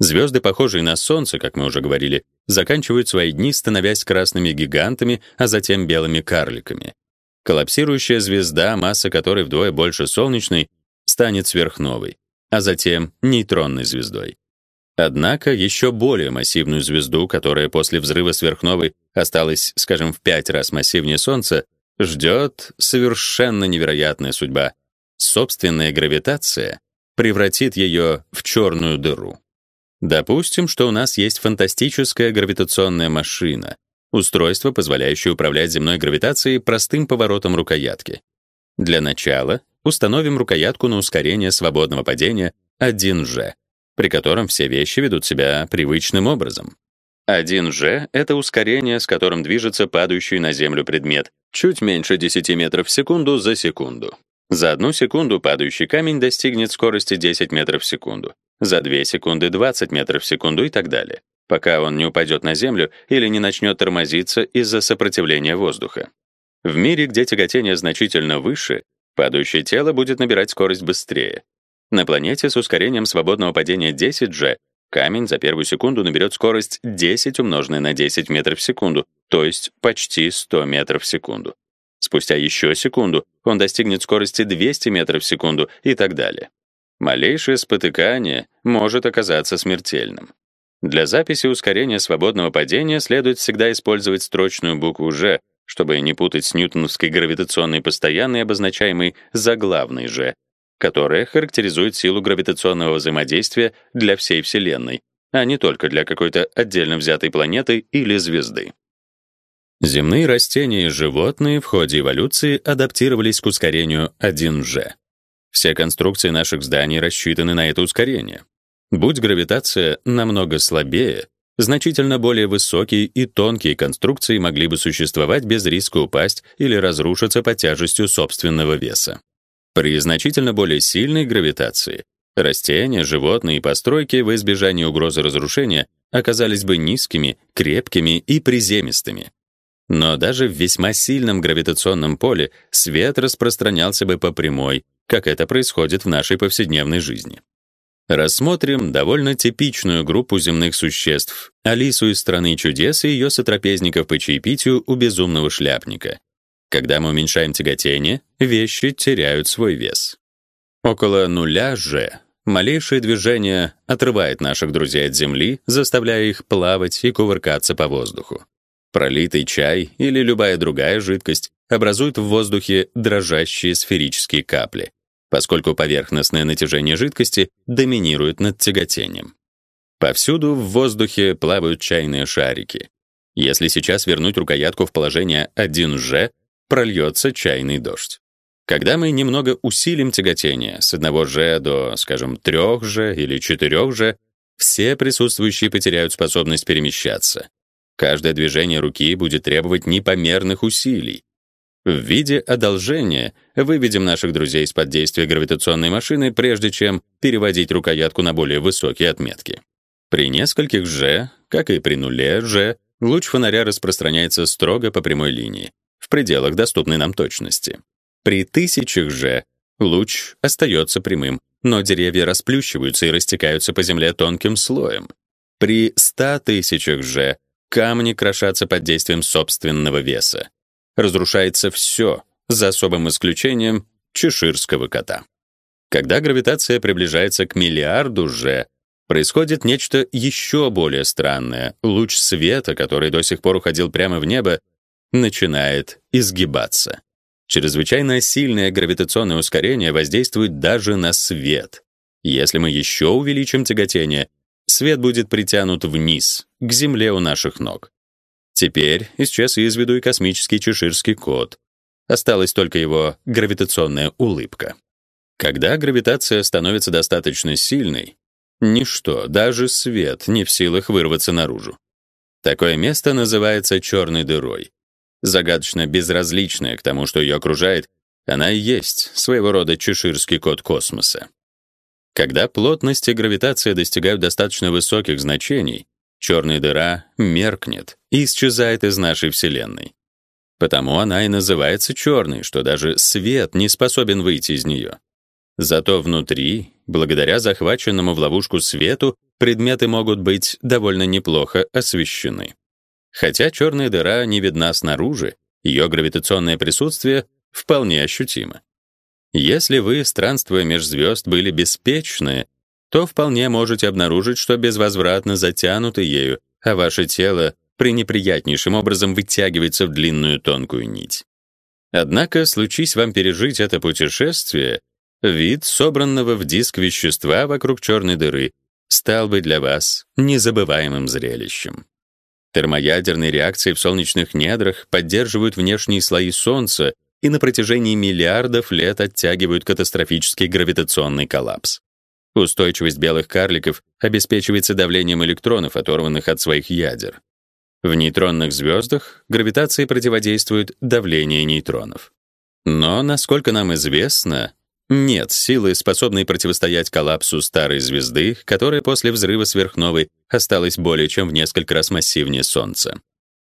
Звезды, похожие на Солнце, как мы уже говорили, заканчивают свои дни, становясь красными гигантами, а затем белыми карликами. Коллапсирующая звезда, масса которой вдвое больше солнечной, станет сверхновой, а затем нейтронной звездой. Однако еще более массивную звезду, которая после взрыва сверхновой осталась, скажем, в пять раз массивнее Солнца, ждет совершенно невероятная судьба. Собственная гравитация превратит ее в черную дыру. Допустим, что у нас есть фантастическая гравитационная машина, устройство, позволяющее управлять земной гравитацией простым поворотом рукоятки. Для начала установим рукоятку на ускорение свободного падения 1G, при котором все вещи ведут себя привычным образом. 1G — это ускорение, с которым движется падающий на землю предмет, чуть меньше 10 метров в секунду за секунду. За одну секунду падающий камень достигнет скорости 10 метров в секунду за 2 секунды 20 метров в секунду и так далее, пока он не упадет на землю или не начнет тормозиться из-за сопротивления воздуха. В мире, где тяготение значительно выше, падающее тело будет набирать скорость быстрее. На планете с ускорением свободного падения 10G камень за первую секунду наберет скорость 10 умноженное на 10 метров в секунду, то есть почти 100 метров в секунду. Спустя еще секунду он достигнет скорости 200 метров в секунду и так далее. Малейшее спотыкание может оказаться смертельным. Для записи ускорения свободного падения следует всегда использовать строчную букву G, чтобы не путать с ньютоновской гравитационной постоянной, обозначаемой заглавной G, которая характеризует силу гравитационного взаимодействия для всей Вселенной, а не только для какой-то отдельно взятой планеты или звезды. Земные растения и животные в ходе эволюции адаптировались к ускорению 1G. Все конструкции наших зданий рассчитаны на это ускорение. Будь гравитация намного слабее, значительно более высокие и тонкие конструкции могли бы существовать без риска упасть или разрушиться под тяжестью собственного веса. При значительно более сильной гравитации растения, животные и постройки в избежании угрозы разрушения оказались бы низкими, крепкими и приземистыми. Но даже в весьма сильном гравитационном поле свет распространялся бы по прямой, как это происходит в нашей повседневной жизни. Рассмотрим довольно типичную группу земных существ — Алису из страны чудес и ее сотрапезников по чаепитию у безумного шляпника. Когда мы уменьшаем тяготение, вещи теряют свой вес. Около нуля же малейшее движение отрывает наших друзей от земли, заставляя их плавать и кувыркаться по воздуху. Пролитый чай или любая другая жидкость образуют в воздухе дрожащие сферические капли, поскольку поверхностное натяжение жидкости доминирует над тяготением. Повсюду в воздухе плавают чайные шарики. Если сейчас вернуть рукоятку в положение 1G, прольется чайный дождь. Когда мы немного усилим тяготение с 1G до, скажем, 3G или 4G, все присутствующие потеряют способность перемещаться. Каждое движение руки будет требовать непомерных усилий, в виде одолжения выведем наших друзей из-под действия гравитационной машины, прежде чем переводить рукоятку на более высокие отметки. При нескольких G, как и при нуле G, луч фонаря распространяется строго по прямой линии, в пределах доступной нам точности. При тысячах G луч остается прямым, но деревья расплющиваются и растекаются по земле тонким слоем. При 100 тысячах G камни крошатся под действием собственного веса разрушается все, за особым исключением чеширского кота. Когда гравитация приближается к миллиарду же, происходит нечто еще более странное. Луч света, который до сих пор уходил прямо в небо, начинает изгибаться. Чрезвычайно сильное гравитационное ускорение воздействует даже на свет. Если мы еще увеличим тяготение, свет будет притянут вниз, к земле у наших ног. Теперь исчез из виду и космический чеширский кот. Осталась только его гравитационная улыбка. Когда гравитация становится достаточно сильной, ничто, даже свет, не в силах вырваться наружу. Такое место называется черной дырой. Загадочно безразличная к тому, что ее окружает, она и есть своего рода чеширский кот космоса. Когда плотность и гравитация достигают достаточно высоких значений, черная дыра меркнет и исчезает из нашей Вселенной. Потому она и называется черной, что даже свет не способен выйти из нее. Зато внутри, благодаря захваченному в ловушку свету, предметы могут быть довольно неплохо освещены. Хотя черная дыра не видна снаружи, ее гравитационное присутствие вполне ощутимо. Если вы, странствуя меж звезд, были беспечны, то вполне можете обнаружить, что безвозвратно затянуты ею, а ваше тело пренеприятнейшим образом вытягивается в длинную тонкую нить. Однако, случись вам пережить это путешествие, вид собранного в диск вещества вокруг черной дыры стал бы для вас незабываемым зрелищем. Термоядерные реакции в солнечных недрах поддерживают внешние слои Солнца и на протяжении миллиардов лет оттягивают катастрофический гравитационный коллапс. Устойчивость белых карликов обеспечивается давлением электронов, оторванных от своих ядер. В нейтронных звездах гравитации противодействует давление нейтронов. Но, насколько нам известно, нет силы, способной противостоять коллапсу старой звезды, которая после взрыва сверхновой осталась более чем в несколько раз массивнее Солнца.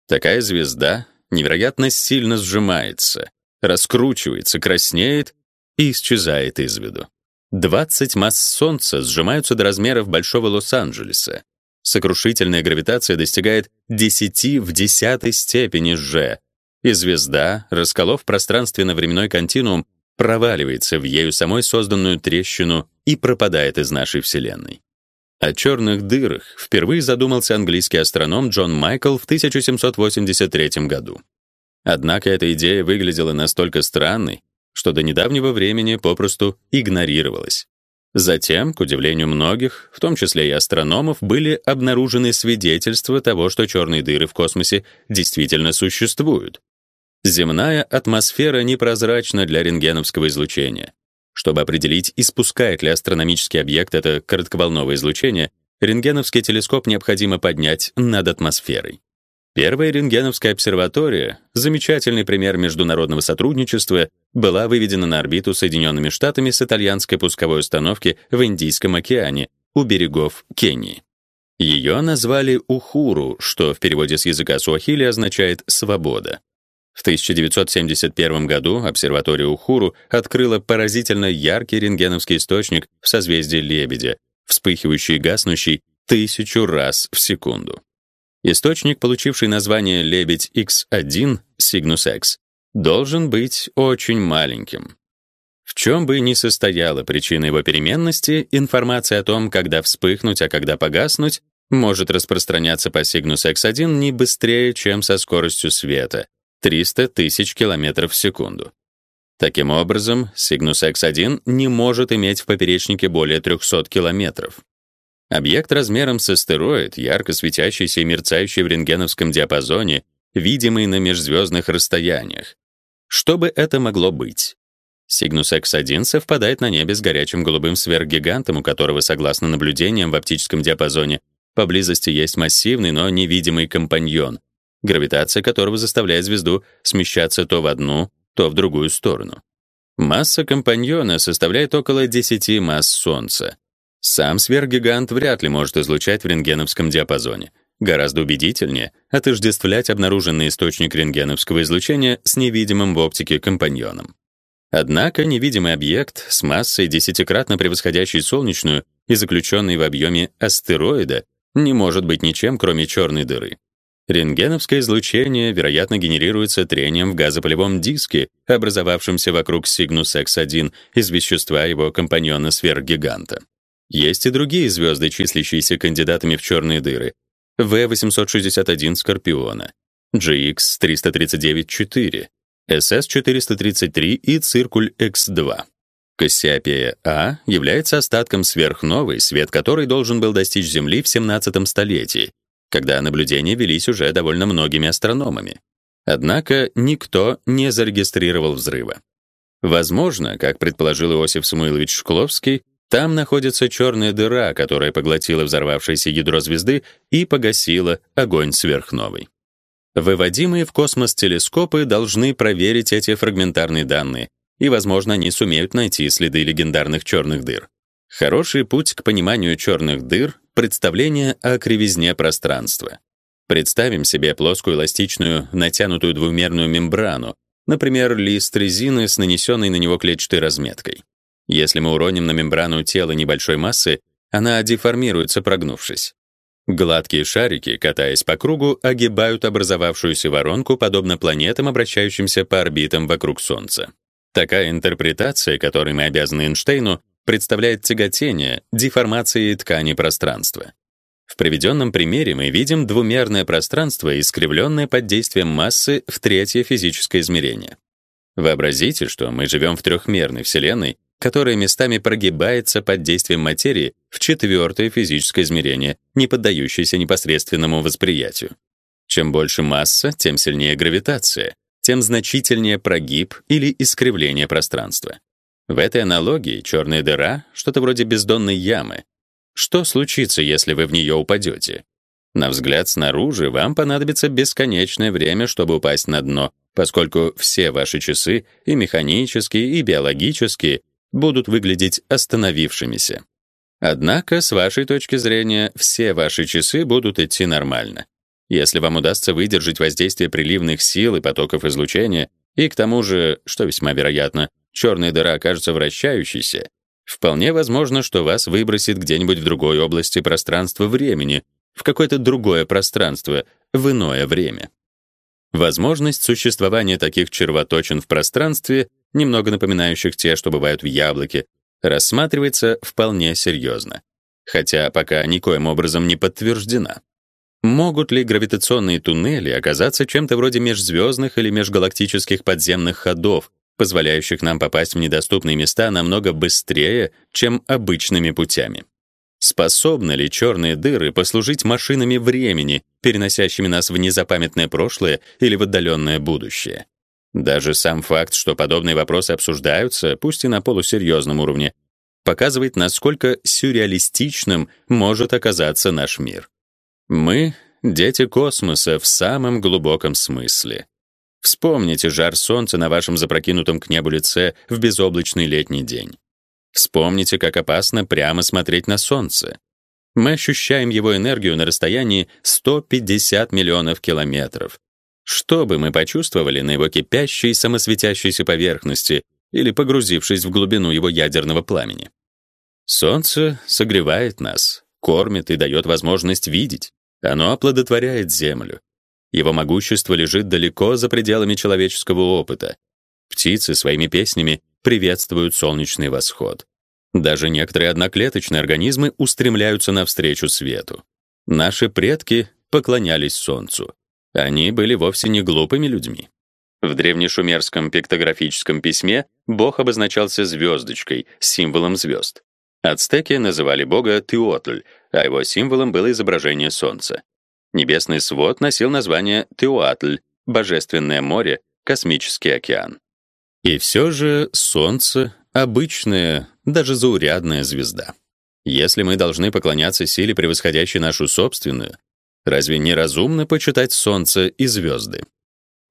Такая звезда невероятно сильно сжимается, раскручивается, краснеет и исчезает из виду. 20 масс Солнца сжимаются до размеров большого Лос-Анджелеса. Сокрушительная гравитация достигает 10 в десятой степени G, и звезда, расколов пространственно-временной континуум, проваливается в ею самой созданную трещину и пропадает из нашей Вселенной. О черных дырах впервые задумался английский астроном Джон Майкл в 1783 году. Однако эта идея выглядела настолько странной, что до недавнего времени попросту игнорировалась. Затем, к удивлению многих, в том числе и астрономов, были обнаружены свидетельства того, что черные дыры в космосе действительно существуют. Земная атмосфера непрозрачна для рентгеновского излучения. Чтобы определить, испускает ли астрономический объект это коротковолновое излучение, рентгеновский телескоп необходимо поднять над атмосферой. Первая рентгеновская обсерватория, замечательный пример международного сотрудничества, была выведена на орбиту Соединенными Штатами с итальянской пусковой установки в Индийском океане у берегов Кении. Ее назвали Ухуру, что в переводе с языка суахили означает свобода. В 1971 году обсерватория Ухуру открыла поразительно яркий рентгеновский источник в созвездии Лебедя, вспыхивающий и гаснущий тысячу раз в секунду. Источник, получивший название Лебедь X1 Cygnus X, должен быть очень маленьким. В чем бы ни состояла причина его переменности, информация о том, когда вспыхнуть, а когда погаснуть, может распространяться по Cygnus X1 не быстрее, чем со скоростью света, 300 тысяч километров в секунду. Таким образом, Cygnus X1 не может иметь в поперечнике более 300 километров. Объект размером с астероид, ярко светящийся и мерцающий в рентгеновском диапазоне, видимый на межзвездных расстояниях. Что бы это могло быть? Cygnus X1 совпадает на небе с горячим голубым сверхгигантом, у которого, согласно наблюдениям в оптическом диапазоне, поблизости есть массивный, но невидимый компаньон, гравитация которого заставляет звезду смещаться то в одну, то в другую сторону. Масса компаньона составляет около 10 масс Солнца. Сам сверхгигант вряд ли может излучать в рентгеновском диапазоне. Гораздо убедительнее отождествлять обнаруженный источник рентгеновского излучения с невидимым в оптике компаньоном. Однако невидимый объект с массой десятикратно превосходящей солнечную и заключенный в объеме астероида не может быть ничем, кроме черной дыры. Рентгеновское излучение, вероятно, генерируется трением в газопылевом диске, образовавшемся вокруг Cygnus X1 из вещества его компаньона сверхгиганта. Есть и другие звезды, числящиеся кандидатами в черные дыры. В861 Скорпиона, GX339-4, СС-433 и Циркуль X2. Кассиопея А является остатком сверхновой, свет которой должен был достичь Земли в 17 столетии, когда наблюдения велись уже довольно многими астрономами. Однако никто не зарегистрировал взрыва. Возможно, как предположил Иосиф Самуилович Шкловский, там находится черная дыра, которая поглотила взорвавшееся ядро звезды и погасила огонь сверхновой. Выводимые в космос телескопы должны проверить эти фрагментарные данные, и, возможно, они сумеют найти следы легендарных черных дыр. Хороший путь к пониманию черных дыр представление о кривизне пространства. Представим себе плоскую эластичную, натянутую двумерную мембрану, например, лист резины с нанесенной на него клетчатой разметкой. Если мы уроним на мембрану тела небольшой массы, она деформируется, прогнувшись. Гладкие шарики, катаясь по кругу, огибают образовавшуюся воронку, подобно планетам, обращающимся по орбитам вокруг Солнца. Такая интерпретация, которой мы обязаны Эйнштейну, представляет тяготение, деформации ткани пространства. В приведенном примере мы видим двумерное пространство, искривленное под действием массы в третье физическое измерение. Вообразите, что мы живем в трехмерной Вселенной, которая местами прогибается под действием материи в четвертое физическое измерение, не поддающееся непосредственному восприятию. Чем больше масса, тем сильнее гравитация, тем значительнее прогиб или искривление пространства. В этой аналогии черная дыра — что-то вроде бездонной ямы. Что случится, если вы в нее упадете? На взгляд снаружи вам понадобится бесконечное время, чтобы упасть на дно, поскольку все ваши часы, и механические, и биологические, будут выглядеть остановившимися. Однако, с вашей точки зрения, все ваши часы будут идти нормально. Если вам удастся выдержать воздействие приливных сил и потоков излучения, и к тому же, что весьма вероятно, черная дыра окажется вращающейся, вполне возможно, что вас выбросит где-нибудь в другой области пространства-времени, в какое-то другое пространство, в иное время. Возможность существования таких червоточин в пространстве, немного напоминающих те, что бывают в яблоке, рассматривается вполне серьезно, хотя пока никоим образом не подтверждена. Могут ли гравитационные туннели оказаться чем-то вроде межзвездных или межгалактических подземных ходов, позволяющих нам попасть в недоступные места намного быстрее, чем обычными путями? Способны ли черные дыры послужить машинами времени, переносящими нас в незапамятное прошлое или в отдаленное будущее? Даже сам факт, что подобные вопросы обсуждаются, пусть и на полусерьезном уровне, показывает, насколько сюрреалистичным может оказаться наш мир. Мы — дети космоса в самом глубоком смысле. Вспомните жар солнца на вашем запрокинутом к небу лице в безоблачный летний день. Вспомните, как опасно прямо смотреть на солнце. Мы ощущаем его энергию на расстоянии 150 миллионов километров. Что бы мы почувствовали на его кипящей самосветящейся поверхности или погрузившись в глубину его ядерного пламени? Солнце согревает нас, кормит и дает возможность видеть. Оно оплодотворяет землю. Его могущество лежит далеко за пределами человеческого опыта. Птицы своими песнями приветствуют солнечный восход. Даже некоторые одноклеточные организмы устремляются навстречу свету. Наши предки поклонялись солнцу. Они были вовсе не глупыми людьми. В древнешумерском пиктографическом письме бог обозначался звездочкой, символом звезд. Ацтеки называли бога Теотль, а его символом было изображение солнца. Небесный свод носил название Теуатль, божественное море, космический океан. И все же Солнце — обычная, даже заурядная звезда. Если мы должны поклоняться силе, превосходящей нашу собственную, разве не разумно почитать Солнце и звезды?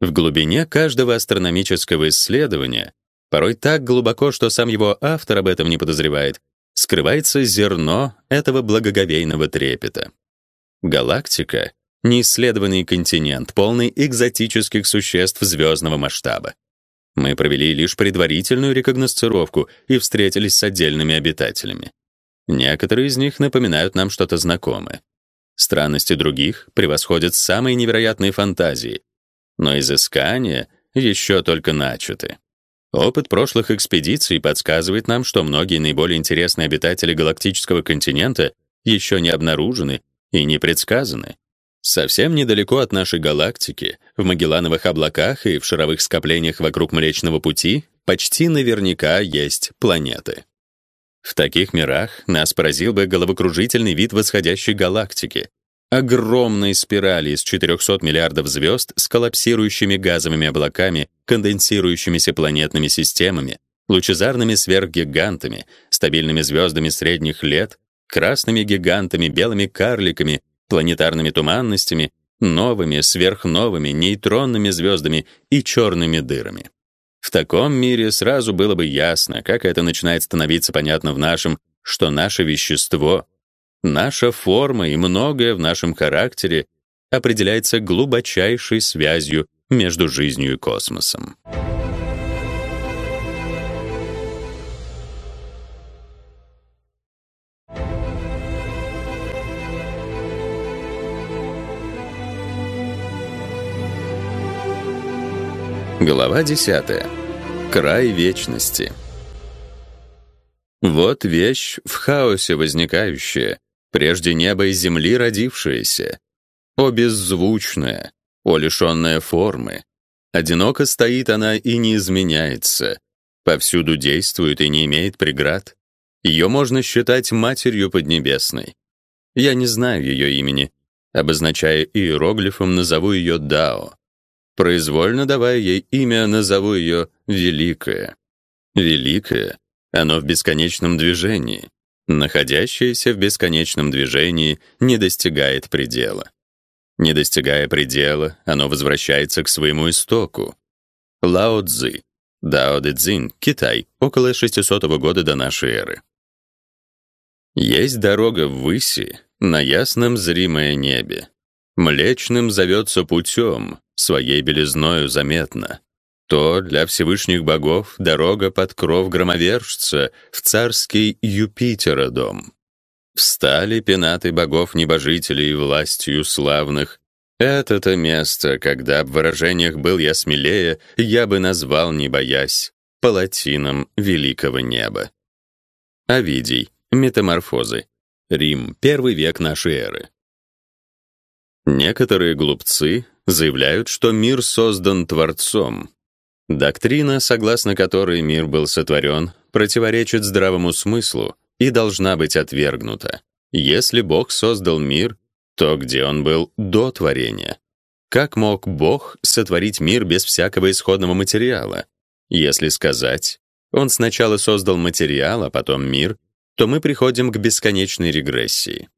В глубине каждого астрономического исследования, порой так глубоко, что сам его автор об этом не подозревает, скрывается зерно этого благоговейного трепета. Галактика — неисследованный континент, полный экзотических существ звездного масштаба. Мы провели лишь предварительную рекогносцировку и встретились с отдельными обитателями. Некоторые из них напоминают нам что-то знакомое. Странности других превосходят самые невероятные фантазии, но изыскания еще только начаты. Опыт прошлых экспедиций подсказывает нам, что многие наиболее интересные обитатели галактического континента еще не обнаружены и не предсказаны. Совсем недалеко от нашей галактики, в Магеллановых облаках и в шаровых скоплениях вокруг Млечного пути, почти наверняка есть планеты. В таких мирах нас поразил бы головокружительный вид восходящей галактики, огромной спирали из 400 миллиардов звезд с коллапсирующими газовыми облаками, конденсирующимися планетными системами, лучезарными сверхгигантами, стабильными звездами средних лет, красными гигантами, белыми карликами, планетарными туманностями, новыми, сверхновыми, нейтронными звездами и черными дырами. В таком мире сразу было бы ясно, как это начинает становиться понятно в нашем, что наше вещество, наша форма и многое в нашем характере определяется глубочайшей связью между жизнью и космосом. Глава 10. Край вечности. Вот вещь в хаосе возникающая, прежде неба и земли родившаяся, о беззвучная, о лишенная формы. Одиноко стоит она и не изменяется, повсюду действует и не имеет преград. Ее можно считать матерью поднебесной. Я не знаю ее имени, обозначая иероглифом, назову ее Дао. Произвольно давая ей имя, назову ее Великая. Великая, оно в бесконечном движении. Находящееся в бесконечном движении не достигает предела. Не достигая предела, оно возвращается к своему истоку. Лао Цзи, Дао Дэ Цзин, Китай, около 600 года до нашей эры. Есть дорога ввыси, на ясном зримое небе. Млечным зовется путем, своей белизною заметно. То для Всевышних богов дорога под кров громовержца в царский Юпитера дом. Встали пенаты богов-небожителей властью славных. Это-то место, когда в выражениях был я смелее, я бы назвал, не боясь, палатином великого неба. Овидий. Метаморфозы. Рим. Первый век нашей эры. Некоторые глупцы заявляют, что мир создан Творцом. Доктрина, согласно которой мир был сотворен, противоречит здравому смыслу и должна быть отвергнута. Если Бог создал мир, то где он был до творения? Как мог Бог сотворить мир без всякого исходного материала? Если сказать, он сначала создал материал, а потом мир, то мы приходим к бесконечной регрессии.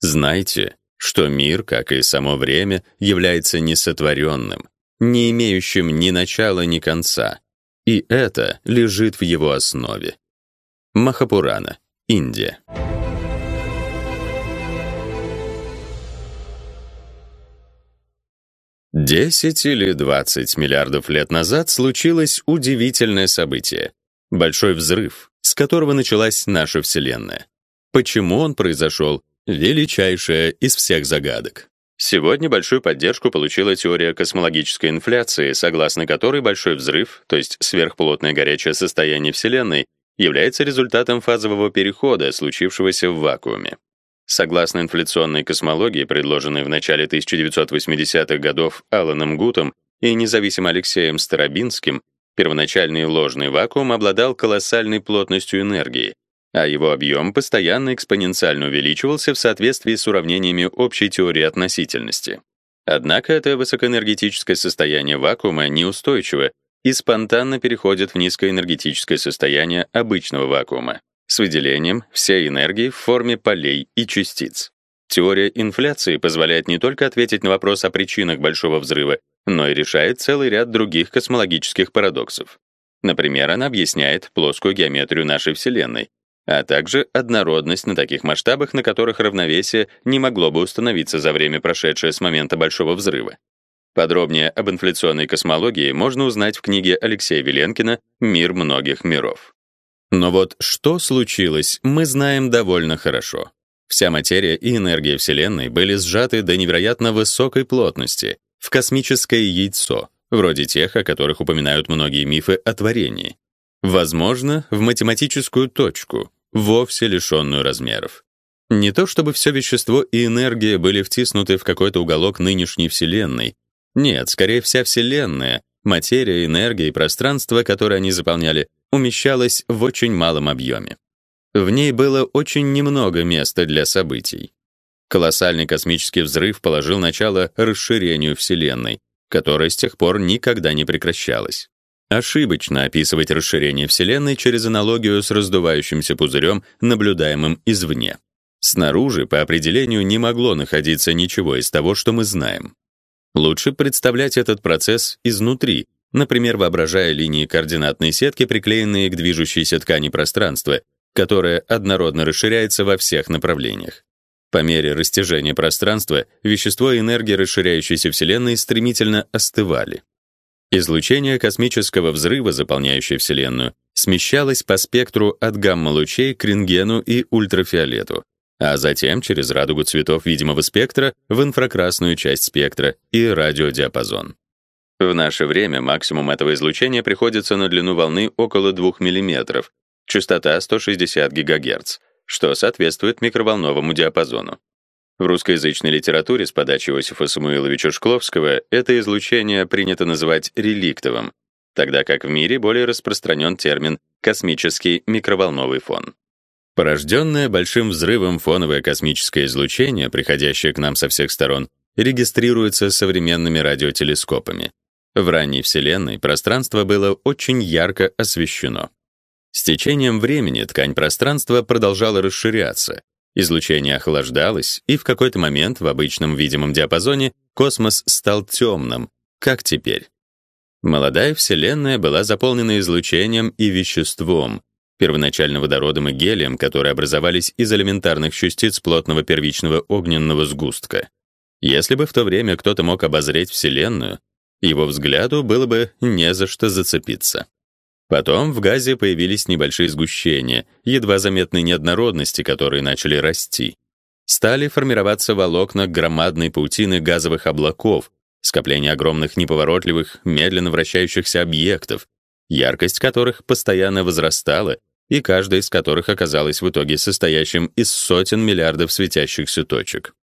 Знайте, что мир, как и само время, является несотворенным, не имеющим ни начала, ни конца, и это лежит в его основе. Махапурана, Индия. Десять или двадцать миллиардов лет назад случилось удивительное событие — большой взрыв, с которого началась наша Вселенная. Почему он произошел, величайшая из всех загадок. Сегодня большую поддержку получила теория космологической инфляции, согласно которой большой взрыв, то есть сверхплотное горячее состояние Вселенной, является результатом фазового перехода, случившегося в вакууме. Согласно инфляционной космологии, предложенной в начале 1980-х годов Аланом Гутом и независимо Алексеем Старобинским, первоначальный ложный вакуум обладал колоссальной плотностью энергии, а его объем постоянно экспоненциально увеличивался в соответствии с уравнениями общей теории относительности. Однако это высокоэнергетическое состояние вакуума неустойчиво и спонтанно переходит в низкоэнергетическое состояние обычного вакуума с выделением всей энергии в форме полей и частиц. Теория инфляции позволяет не только ответить на вопрос о причинах большого взрыва, но и решает целый ряд других космологических парадоксов. Например, она объясняет плоскую геометрию нашей Вселенной, а также однородность на таких масштабах, на которых равновесие не могло бы установиться за время, прошедшее с момента Большого взрыва. Подробнее об инфляционной космологии можно узнать в книге Алексея Веленкина «Мир многих миров». Но вот что случилось, мы знаем довольно хорошо. Вся материя и энергия Вселенной были сжаты до невероятно высокой плотности в космическое яйцо, вроде тех, о которых упоминают многие мифы о творении. Возможно, в математическую точку, вовсе лишенную размеров. Не то чтобы все вещество и энергия были втиснуты в какой-то уголок нынешней Вселенной. Нет, скорее вся Вселенная, материя, энергия и пространство, которое они заполняли, умещалась в очень малом объеме. В ней было очень немного места для событий. Колоссальный космический взрыв положил начало расширению Вселенной, которое с тех пор никогда не прекращалось. Ошибочно описывать расширение Вселенной через аналогию с раздувающимся пузырем, наблюдаемым извне. Снаружи, по определению, не могло находиться ничего из того, что мы знаем. Лучше представлять этот процесс изнутри, например, воображая линии координатной сетки, приклеенные к движущейся ткани пространства, которое однородно расширяется во всех направлениях. По мере растяжения пространства вещество и энергия расширяющейся Вселенной стремительно остывали. Излучение космического взрыва, заполняющее Вселенную, смещалось по спектру от гамма-лучей к рентгену и ультрафиолету, а затем через радугу цветов видимого спектра в инфракрасную часть спектра и радиодиапазон. В наше время максимум этого излучения приходится на длину волны около 2 мм, частота 160 ГГц, что соответствует микроволновому диапазону. В русскоязычной литературе с подачи Иосифа Самуиловича Шкловского это излучение принято называть реликтовым, тогда как в мире более распространен термин космический микроволновый фон. Порожденное большим взрывом фоновое космическое излучение, приходящее к нам со всех сторон, регистрируется современными радиотелескопами. В ранней Вселенной пространство было очень ярко освещено. С течением времени ткань пространства продолжала расширяться, излучение охлаждалось, и в какой-то момент в обычном видимом диапазоне космос стал темным, как теперь. Молодая Вселенная была заполнена излучением и веществом, первоначально водородом и гелием, которые образовались из элементарных частиц плотного первичного огненного сгустка. Если бы в то время кто-то мог обозреть Вселенную, его взгляду было бы не за что зацепиться. Потом в газе появились небольшие сгущения, едва заметные неоднородности, которые начали расти. Стали формироваться волокна громадной паутины газовых облаков, скопление огромных неповоротливых, медленно вращающихся объектов, яркость которых постоянно возрастала, и каждая из которых оказалась в итоге состоящим из сотен миллиардов светящихся точек.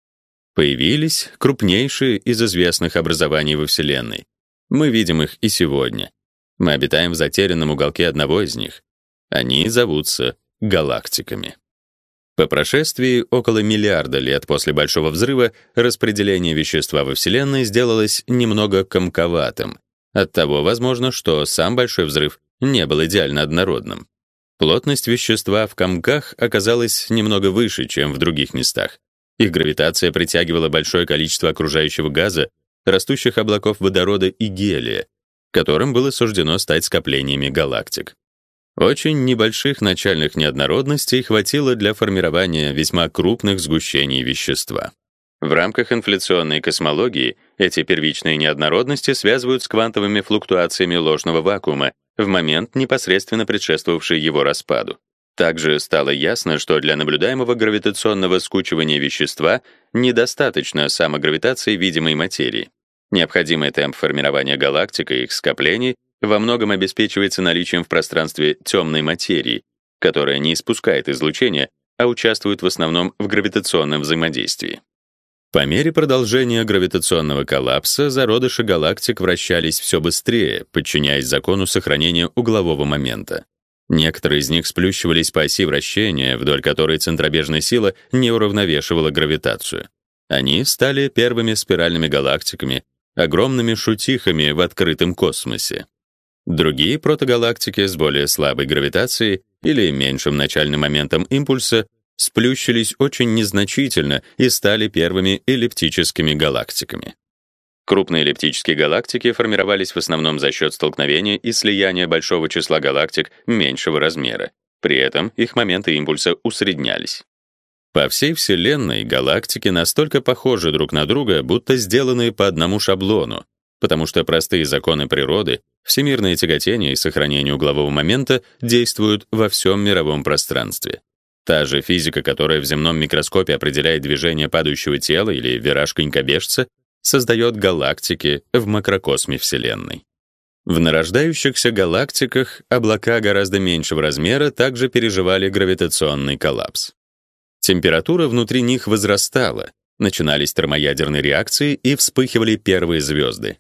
Появились крупнейшие из известных образований во Вселенной. Мы видим их и сегодня. Мы обитаем в затерянном уголке одного из них. Они зовутся галактиками. По прошествии около миллиарда лет после большого взрыва распределение вещества во Вселенной сделалось немного комковатым. Оттого возможно, что сам большой взрыв не был идеально однородным. Плотность вещества в комках оказалась немного выше, чем в других местах. Их гравитация притягивала большое количество окружающего газа, растущих облаков водорода и гелия, которым было суждено стать скоплениями галактик. Очень небольших начальных неоднородностей хватило для формирования весьма крупных сгущений вещества. В рамках инфляционной космологии эти первичные неоднородности связывают с квантовыми флуктуациями ложного вакуума в момент, непосредственно предшествовавший его распаду. Также стало ясно, что для наблюдаемого гравитационного скучивания вещества недостаточно самогравитации видимой материи. Необходимый темп формирования галактик и их скоплений во многом обеспечивается наличием в пространстве темной материи, которая не испускает излучения, а участвует в основном в гравитационном взаимодействии. По мере продолжения гравитационного коллапса зародыши галактик вращались все быстрее, подчиняясь закону сохранения углового момента. Некоторые из них сплющивались по оси вращения, вдоль которой центробежная сила не уравновешивала гравитацию. Они стали первыми спиральными галактиками, огромными шутихами в открытом космосе. Другие протогалактики с более слабой гравитацией или меньшим начальным моментом импульса сплющились очень незначительно и стали первыми эллиптическими галактиками. Крупные эллиптические галактики формировались в основном за счет столкновения и слияния большого числа галактик меньшего размера. При этом их моменты импульса усреднялись. По всей Вселенной галактики настолько похожи друг на друга, будто сделаны по одному шаблону, потому что простые законы природы, всемирное тяготение и сохранение углового момента действуют во всем мировом пространстве. Та же физика, которая в земном микроскопе определяет движение падающего тела или вираж конькобежца, создает галактики в макрокосме Вселенной. В нарождающихся галактиках облака гораздо меньшего размера также переживали гравитационный коллапс. Температура внутри них возрастала, начинались термоядерные реакции и вспыхивали первые звезды.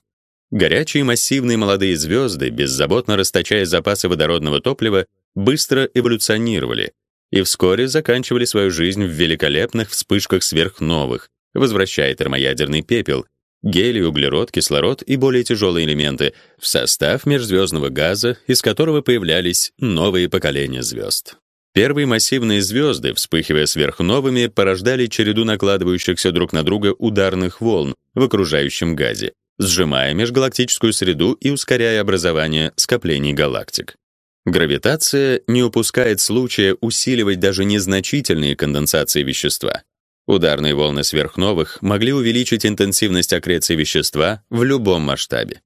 Горячие массивные молодые звезды, беззаботно расточая запасы водородного топлива, быстро эволюционировали и вскоре заканчивали свою жизнь в великолепных вспышках сверхновых, возвращая термоядерный пепел, гелий, углерод, кислород и более тяжелые элементы в состав межзвездного газа, из которого появлялись новые поколения звезд. Первые массивные звезды, вспыхивая сверхновыми, порождали череду накладывающихся друг на друга ударных волн в окружающем газе, сжимая межгалактическую среду и ускоряя образование скоплений галактик. Гравитация не упускает случая усиливать даже незначительные конденсации вещества. Ударные волны сверхновых могли увеличить интенсивность аккреции вещества в любом масштабе.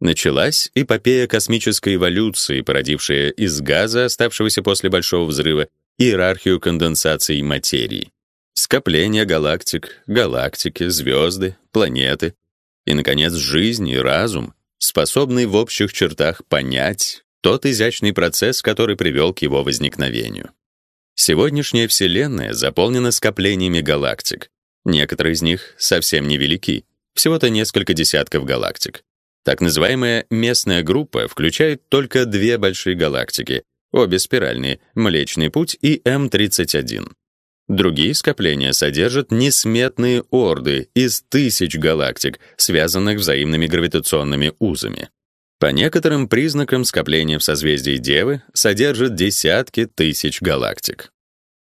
Началась эпопея космической эволюции, породившая из газа, оставшегося после большого взрыва, иерархию конденсации материи. Скопление галактик, галактики, звезды, планеты и наконец жизнь и разум, способный в общих чертах понять тот изящный процесс, который привел к его возникновению. Сегодняшняя Вселенная заполнена скоплениями галактик. Некоторые из них совсем невелики, всего-то несколько десятков галактик. Так называемая местная группа включает только две большие галактики, обе спиральные, Млечный путь и М31. Другие скопления содержат несметные орды из тысяч галактик, связанных взаимными гравитационными узами. По некоторым признакам скопления в созвездии Девы содержит десятки тысяч галактик.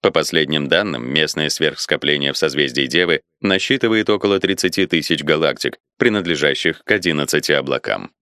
По последним данным, местное сверхскопление в созвездии Девы насчитывает около 30 тысяч галактик, принадлежащих к 11 облакам.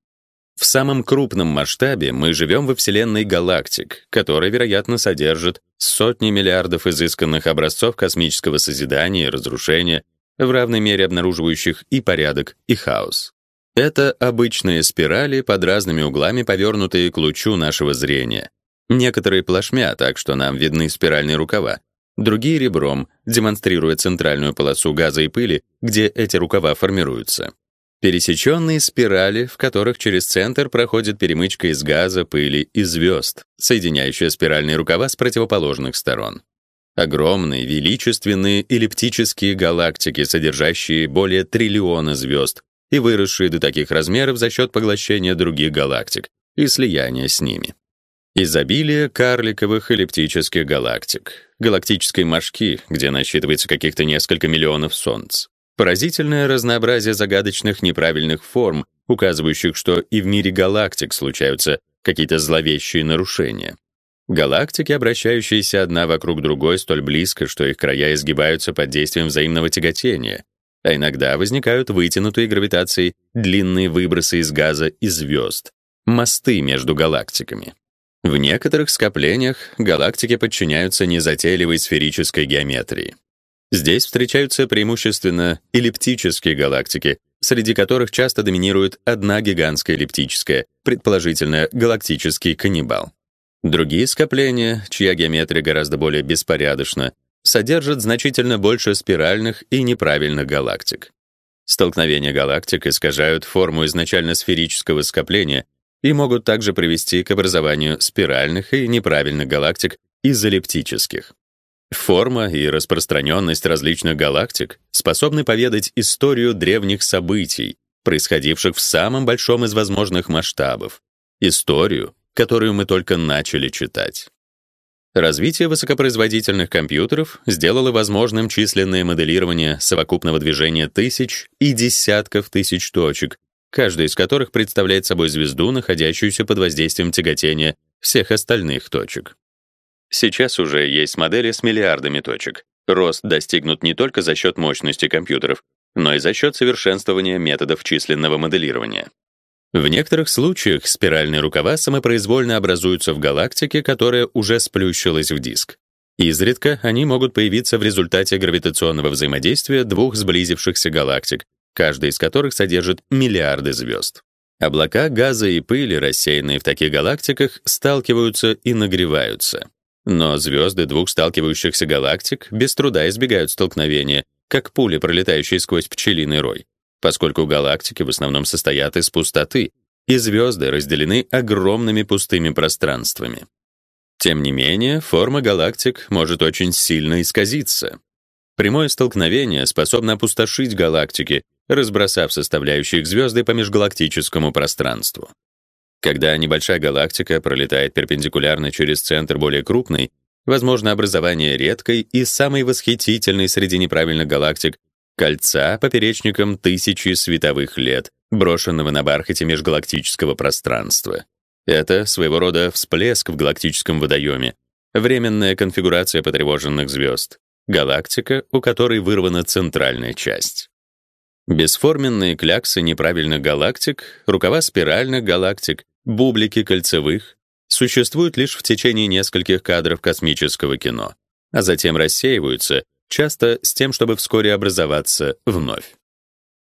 В самом крупном масштабе мы живем во Вселенной галактик, которая, вероятно, содержит сотни миллиардов изысканных образцов космического созидания и разрушения, в равной мере обнаруживающих и порядок, и хаос. Это обычные спирали под разными углами, повернутые к лучу нашего зрения. Некоторые плашмя, так что нам видны спиральные рукава, другие ребром, демонстрируя центральную полосу газа и пыли, где эти рукава формируются. Пересеченные спирали, в которых через центр проходит перемычка из газа, пыли и звезд, соединяющая спиральные рукава с противоположных сторон. Огромные, величественные эллиптические галактики, содержащие более триллиона звезд и выросшие до таких размеров за счет поглощения других галактик и слияния с ними. Изобилие карликовых эллиптических галактик, галактической мошки, где насчитывается каких-то несколько миллионов солнц, Поразительное разнообразие загадочных неправильных форм, указывающих, что и в мире галактик случаются какие-то зловещие нарушения. Галактики, обращающиеся одна вокруг другой столь близко, что их края изгибаются под действием взаимного тяготения, а иногда возникают вытянутые гравитацией длинные выбросы из газа и звезд, мосты между галактиками. В некоторых скоплениях галактики подчиняются незатейливой сферической геометрии. Здесь встречаются преимущественно эллиптические галактики, среди которых часто доминирует одна гигантская эллиптическая, предположительно галактический каннибал. Другие скопления, чья геометрия гораздо более беспорядочна, содержат значительно больше спиральных и неправильных галактик. Столкновения галактик искажают форму изначально сферического скопления и могут также привести к образованию спиральных и неправильных галактик из эллиптических. Форма и распространенность различных галактик способны поведать историю древних событий, происходивших в самом большом из возможных масштабов, историю, которую мы только начали читать. Развитие высокопроизводительных компьютеров сделало возможным численное моделирование совокупного движения тысяч и десятков тысяч точек, каждая из которых представляет собой звезду, находящуюся под воздействием тяготения всех остальных точек. Сейчас уже есть модели с миллиардами точек. Рост достигнут не только за счет мощности компьютеров, но и за счет совершенствования методов численного моделирования. В некоторых случаях спиральные рукава самопроизвольно образуются в галактике, которая уже сплющилась в диск. Изредка они могут появиться в результате гравитационного взаимодействия двух сблизившихся галактик, каждая из которых содержит миллиарды звезд. Облака газа и пыли, рассеянные в таких галактиках, сталкиваются и нагреваются. Но звезды двух сталкивающихся галактик без труда избегают столкновения, как пули, пролетающие сквозь пчелиный рой, поскольку галактики в основном состоят из пустоты, и звезды разделены огромными пустыми пространствами. Тем не менее, форма галактик может очень сильно исказиться. Прямое столкновение способно опустошить галактики, разбросав составляющие их звезды по межгалактическому пространству. Когда небольшая галактика пролетает перпендикулярно через центр более крупной, возможно образование редкой и самой восхитительной среди неправильных галактик кольца поперечником тысячи световых лет, брошенного на бархате межгалактического пространства. Это своего рода всплеск в галактическом водоеме, временная конфигурация потревоженных звезд, галактика, у которой вырвана центральная часть. Бесформенные кляксы неправильных галактик, рукава спиральных галактик, бублики кольцевых существуют лишь в течение нескольких кадров космического кино, а затем рассеиваются, часто с тем, чтобы вскоре образоваться вновь.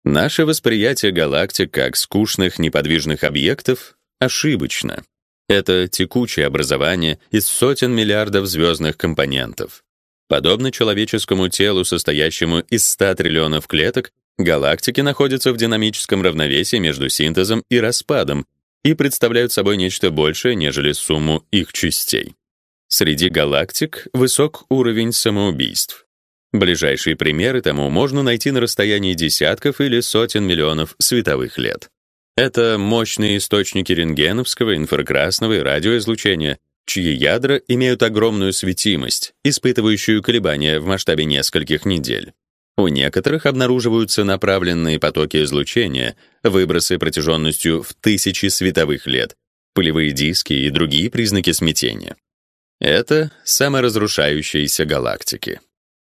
Наше восприятие галактик как скучных неподвижных объектов ошибочно. Это текучее образование из сотен миллиардов звездных компонентов. Подобно человеческому телу, состоящему из 100 триллионов клеток, Галактики находятся в динамическом равновесии между синтезом и распадом и представляют собой нечто большее, нежели сумму их частей. Среди галактик высок уровень самоубийств. Ближайшие примеры тому можно найти на расстоянии десятков или сотен миллионов световых лет. Это мощные источники рентгеновского, инфракрасного и радиоизлучения, чьи ядра имеют огромную светимость, испытывающую колебания в масштабе нескольких недель. У некоторых обнаруживаются направленные потоки излучения, выбросы протяженностью в тысячи световых лет, пылевые диски и другие признаки смятения. Это саморазрушающиеся галактики.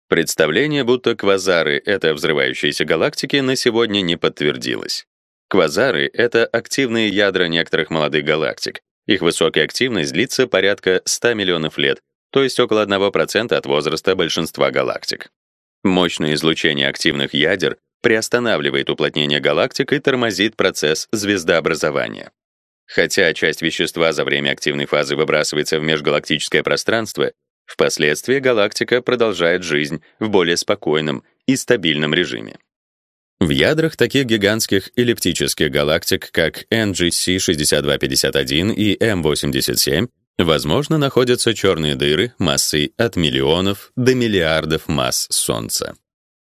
Представление, будто квазары — это взрывающиеся галактики, на сегодня не подтвердилось. Квазары — это активные ядра некоторых молодых галактик. Их высокая активность длится порядка 100 миллионов лет, то есть около 1% от возраста большинства галактик. Мощное излучение активных ядер приостанавливает уплотнение галактик и тормозит процесс звездообразования. Хотя часть вещества за время активной фазы выбрасывается в межгалактическое пространство, впоследствии галактика продолжает жизнь в более спокойном и стабильном режиме. В ядрах таких гигантских эллиптических галактик, как NGC 6251 и M87, возможно, находятся черные дыры массой от миллионов до миллиардов масс Солнца.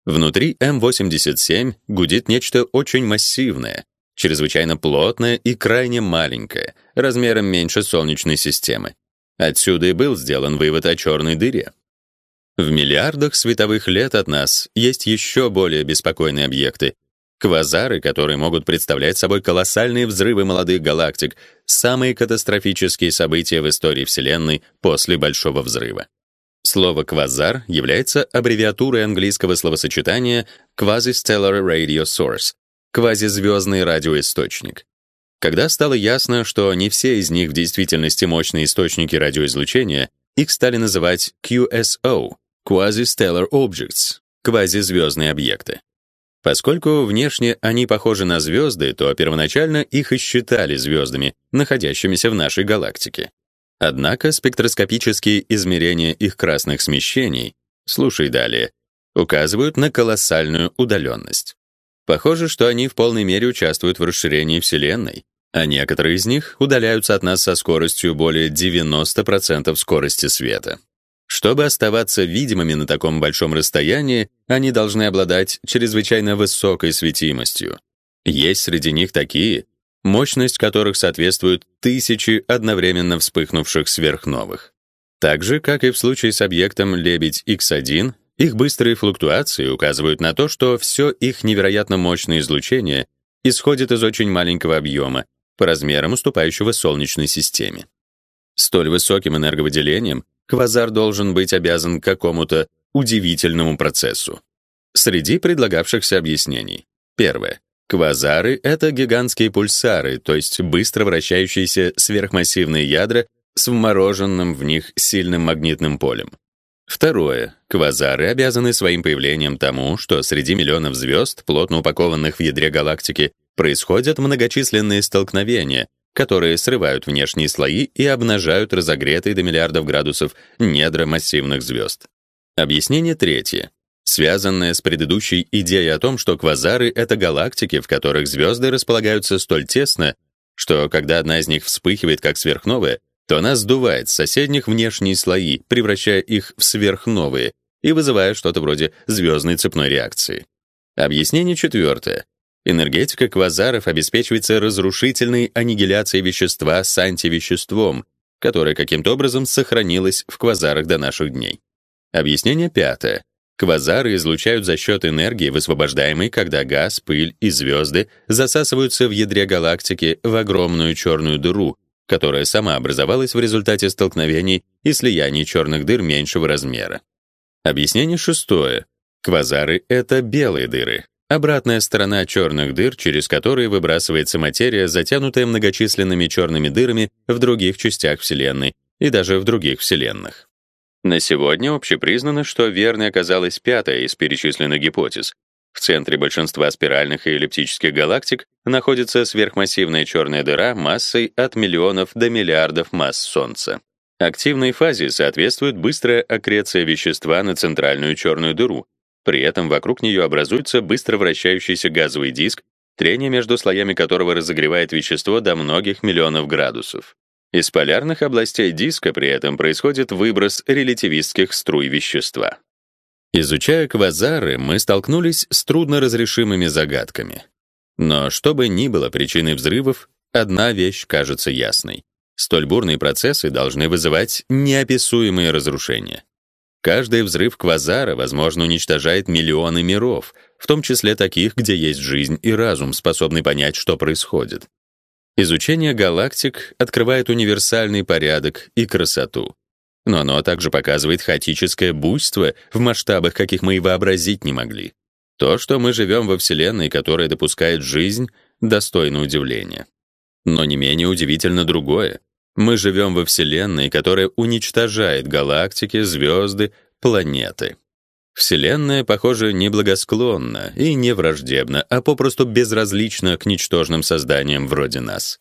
Внутри М87 гудит нечто очень массивное, чрезвычайно плотная и крайне маленькая, размером меньше Солнечной системы. Отсюда и был сделан вывод о черной дыре. В миллиардах световых лет от нас есть еще более беспокойные объекты — квазары, которые могут представлять собой колоссальные взрывы молодых галактик, самые катастрофические события в истории Вселенной после Большого взрыва. Слово «квазар» является аббревиатурой английского словосочетания Quasi-Stellar Radio Source, квазизвездный радиоисточник. Когда стало ясно, что не все из них в действительности мощные источники радиоизлучения, их стали называть QSO Quasi-Stellar Objects квазизвездные объекты. Поскольку внешне они похожи на звезды, то первоначально их и считали звездами, находящимися в нашей галактике. Однако спектроскопические измерения их красных смещений, слушай далее, указывают на колоссальную удаленность. Похоже, что они в полной мере участвуют в расширении Вселенной, а некоторые из них удаляются от нас со скоростью более 90% скорости света. Чтобы оставаться видимыми на таком большом расстоянии, они должны обладать чрезвычайно высокой светимостью. Есть среди них такие, мощность которых соответствует тысячи одновременно вспыхнувших сверхновых. Так же, как и в случае с объектом Лебедь X1, их быстрые флуктуации указывают на то, что все их невероятно мощное излучение исходит из очень маленького объема, по размерам уступающего Солнечной системе. Столь высоким энерговыделением квазар должен быть обязан какому-то удивительному процессу. Среди предлагавшихся объяснений. Первое. Квазары — это гигантские пульсары, то есть быстро вращающиеся сверхмассивные ядра с вмороженным в них сильным магнитным полем. Второе. Квазары обязаны своим появлением тому, что среди миллионов звезд, плотно упакованных в ядре галактики, происходят многочисленные столкновения, которые срывают внешние слои и обнажают разогретые до миллиардов градусов недра массивных звезд. Объяснение третье, связанное с предыдущей идеей о том, что квазары — это галактики, в которых звезды располагаются столь тесно, что когда одна из них вспыхивает как сверхновая, то она сдувает с соседних внешние слои, превращая их в сверхновые и вызывая что-то вроде звездной цепной реакции. Объяснение четвертое. Энергетика квазаров обеспечивается разрушительной аннигиляцией вещества с антивеществом, которое каким-то образом сохранилось в квазарах до наших дней. Объяснение пятое. Квазары излучают за счет энергии, высвобождаемой, когда газ, пыль и звезды засасываются в ядре галактики в огромную черную дыру, которая сама образовалась в результате столкновений и слияний черных дыр меньшего размера. Объяснение шестое. Квазары — это белые дыры, обратная сторона черных дыр, через которые выбрасывается материя, затянутая многочисленными черными дырами в других частях Вселенной и даже в других вселенных. На сегодня общепризнано, что верной оказалась пятая из перечисленных гипотез, в центре большинства спиральных и эллиптических галактик находится сверхмассивная черная дыра массой от миллионов до миллиардов масс Солнца. Активной фазе соответствует быстрая аккреция вещества на центральную черную дыру, При этом вокруг нее образуется быстро вращающийся газовый диск, трение между слоями которого разогревает вещество до многих миллионов градусов. Из полярных областей диска при этом происходит выброс релятивистских струй вещества. Изучая квазары, мы столкнулись с трудноразрешимыми загадками. Но что бы ни было причиной взрывов, одна вещь кажется ясной. Столь бурные процессы должны вызывать неописуемые разрушения. Каждый взрыв квазара, возможно, уничтожает миллионы миров, в том числе таких, где есть жизнь и разум, способный понять, что происходит. Изучение галактик открывает универсальный порядок и красоту. Но оно также показывает хаотическое буйство в масштабах, каких мы и вообразить не могли. То, что мы живем во Вселенной, которая допускает жизнь, достойно удивления. Но не менее удивительно другое. Мы живем во Вселенной, которая уничтожает галактики, звезды, планеты. Вселенная, похоже, не благосклонна и не враждебна, а попросту безразлична к ничтожным созданиям вроде нас.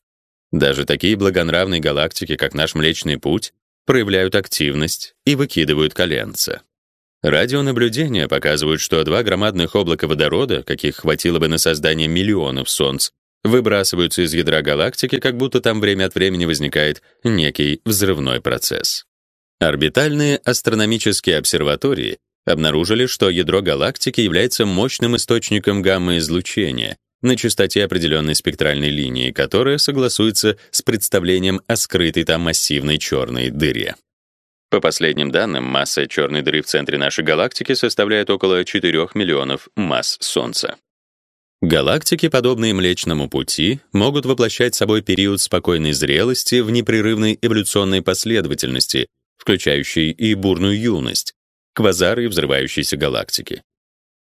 Даже такие благонравные галактики, как наш Млечный Путь, проявляют активность и выкидывают коленца. Радионаблюдения показывают, что два громадных облака водорода, каких хватило бы на создание миллионов солнц, выбрасываются из ядра галактики, как будто там время от времени возникает некий взрывной процесс. Орбитальные астрономические обсерватории обнаружили, что ядро галактики является мощным источником гамма-излучения на частоте определенной спектральной линии, которая согласуется с представлением о скрытой там массивной черной дыре. По последним данным, масса черной дыры в центре нашей галактики составляет около 4 миллионов масс Солнца. Галактики, подобные Млечному пути, могут воплощать собой период спокойной зрелости в непрерывной эволюционной последовательности, включающей и бурную юность, квазары и взрывающиеся галактики.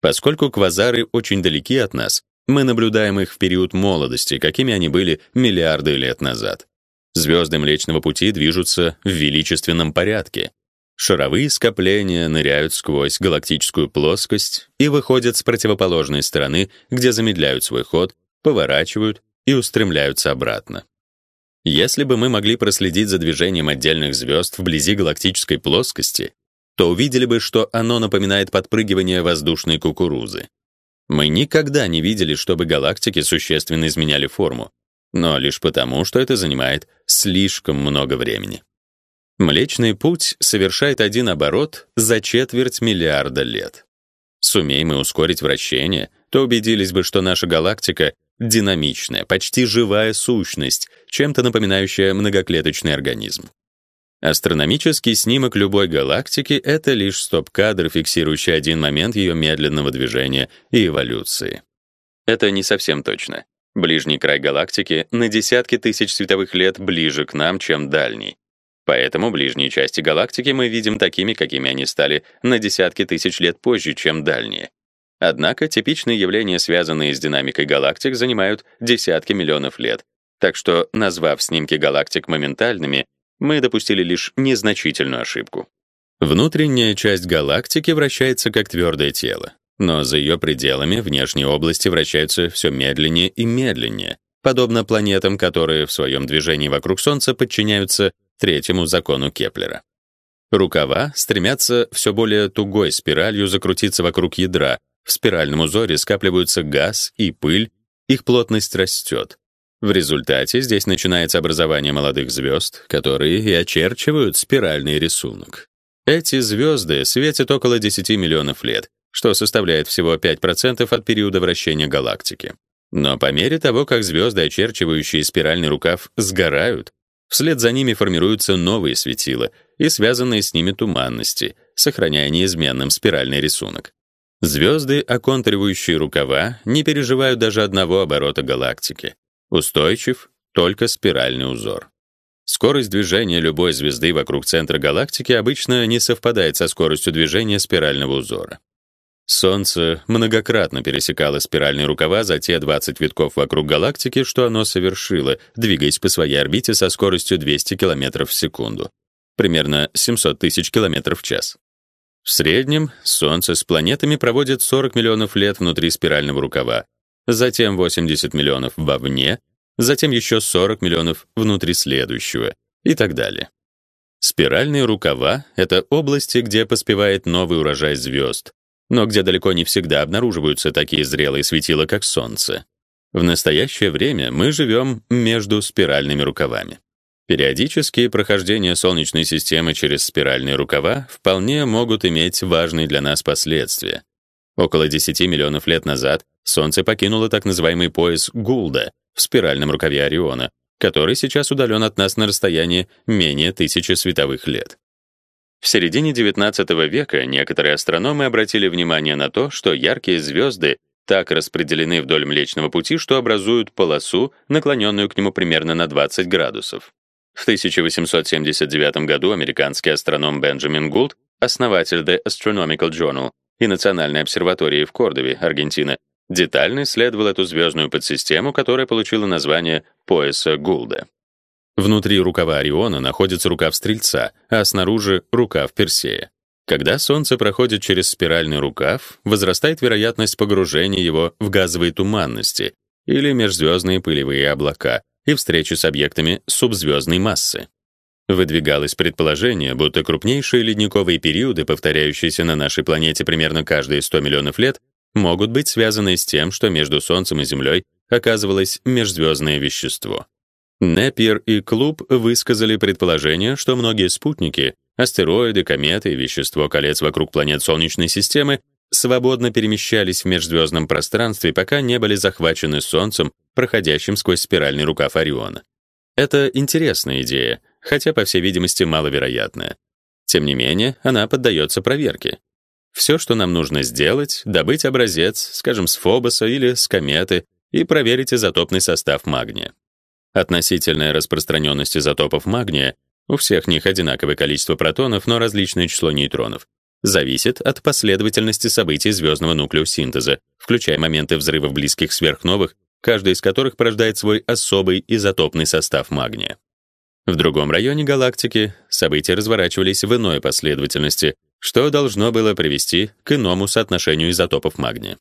Поскольку квазары очень далеки от нас, мы наблюдаем их в период молодости, какими они были миллиарды лет назад. Звезды Млечного пути движутся в величественном порядке. Шаровые скопления ныряют сквозь галактическую плоскость и выходят с противоположной стороны, где замедляют свой ход, поворачивают и устремляются обратно. Если бы мы могли проследить за движением отдельных звезд вблизи галактической плоскости, то увидели бы, что оно напоминает подпрыгивание воздушной кукурузы. Мы никогда не видели, чтобы галактики существенно изменяли форму, но лишь потому, что это занимает слишком много времени. Млечный путь совершает один оборот за четверть миллиарда лет. Сумеем мы ускорить вращение, то убедились бы, что наша галактика динамичная, почти живая сущность, чем-то напоминающая многоклеточный организм. Астрономический снимок любой галактики — это лишь стоп-кадр, фиксирующий один момент ее медленного движения и эволюции. Это не совсем точно. Ближний край галактики на десятки тысяч световых лет ближе к нам, чем дальний. Поэтому ближние части галактики мы видим такими, какими они стали на десятки тысяч лет позже, чем дальние. Однако типичные явления, связанные с динамикой галактик, занимают десятки миллионов лет. Так что, назвав снимки галактик моментальными, мы допустили лишь незначительную ошибку. Внутренняя часть галактики вращается как твердое тело, но за ее пределами внешние области вращаются все медленнее и медленнее, подобно планетам, которые в своем движении вокруг Солнца подчиняются третьему закону Кеплера. Рукава стремятся все более тугой спиралью закрутиться вокруг ядра. В спиральном узоре скапливаются газ и пыль, их плотность растет. В результате здесь начинается образование молодых звезд, которые и очерчивают спиральный рисунок. Эти звезды светят около 10 миллионов лет, что составляет всего 5% от периода вращения галактики. Но по мере того, как звезды, очерчивающие спиральный рукав, сгорают, вслед за ними формируются новые светила и связанные с ними туманности, сохраняя неизменным спиральный рисунок. Звезды, оконтуривающие рукава, не переживают даже одного оборота галактики. Устойчив только спиральный узор. Скорость движения любой звезды вокруг центра галактики обычно не совпадает со скоростью движения спирального узора. Солнце многократно пересекало спиральные рукава за те 20 витков вокруг галактики, что оно совершило, двигаясь по своей орбите со скоростью 200 км в секунду, примерно 700 тысяч км в час. В среднем Солнце с планетами проводит 40 миллионов лет внутри спирального рукава, затем 80 миллионов вовне, затем еще 40 миллионов внутри следующего и так далее. Спиральные рукава — это области, где поспевает новый урожай звезд, но где далеко не всегда обнаруживаются такие зрелые светила, как Солнце. В настоящее время мы живем между спиральными рукавами. Периодические прохождения Солнечной системы через спиральные рукава вполне могут иметь важные для нас последствия. Около 10 миллионов лет назад Солнце покинуло так называемый пояс Гулда в спиральном рукаве Ориона, который сейчас удален от нас на расстоянии менее тысячи световых лет. В середине XIX века некоторые астрономы обратили внимание на то, что яркие звезды так распределены вдоль Млечного пути, что образуют полосу, наклоненную к нему примерно на 20 градусов. В 1879 году американский астроном Бенджамин Гулд, основатель The Astronomical Journal и Национальной обсерватории в Кордове, Аргентина, детально исследовал эту звездную подсистему, которая получила название пояса Гулда. Внутри рукава Ориона находится рукав Стрельца, а снаружи — рукав Персея. Когда Солнце проходит через спиральный рукав, возрастает вероятность погружения его в газовые туманности или межзвездные пылевые облака и встречи с объектами субзвездной массы. Выдвигалось предположение, будто крупнейшие ледниковые периоды, повторяющиеся на нашей планете примерно каждые 100 миллионов лет, могут быть связаны с тем, что между Солнцем и Землей оказывалось межзвездное вещество. Неппер и Клуб высказали предположение, что многие спутники, астероиды, кометы и вещество колец вокруг планет Солнечной системы свободно перемещались в межзвездном пространстве, пока не были захвачены Солнцем, проходящим сквозь спиральный рукав Ориона. Это интересная идея, хотя, по всей видимости, маловероятная. Тем не менее, она поддается проверке. Все, что нам нужно сделать, добыть образец, скажем, с Фобоса или с кометы, и проверить изотопный состав магния. Относительная распространенность изотопов магния у всех них одинаковое количество протонов, но различное число нейтронов. Зависит от последовательности событий звездного нуклеосинтеза, включая моменты взрывов близких сверхновых, каждый из которых порождает свой особый изотопный состав магния. В другом районе галактики события разворачивались в иной последовательности, что должно было привести к иному соотношению изотопов магния.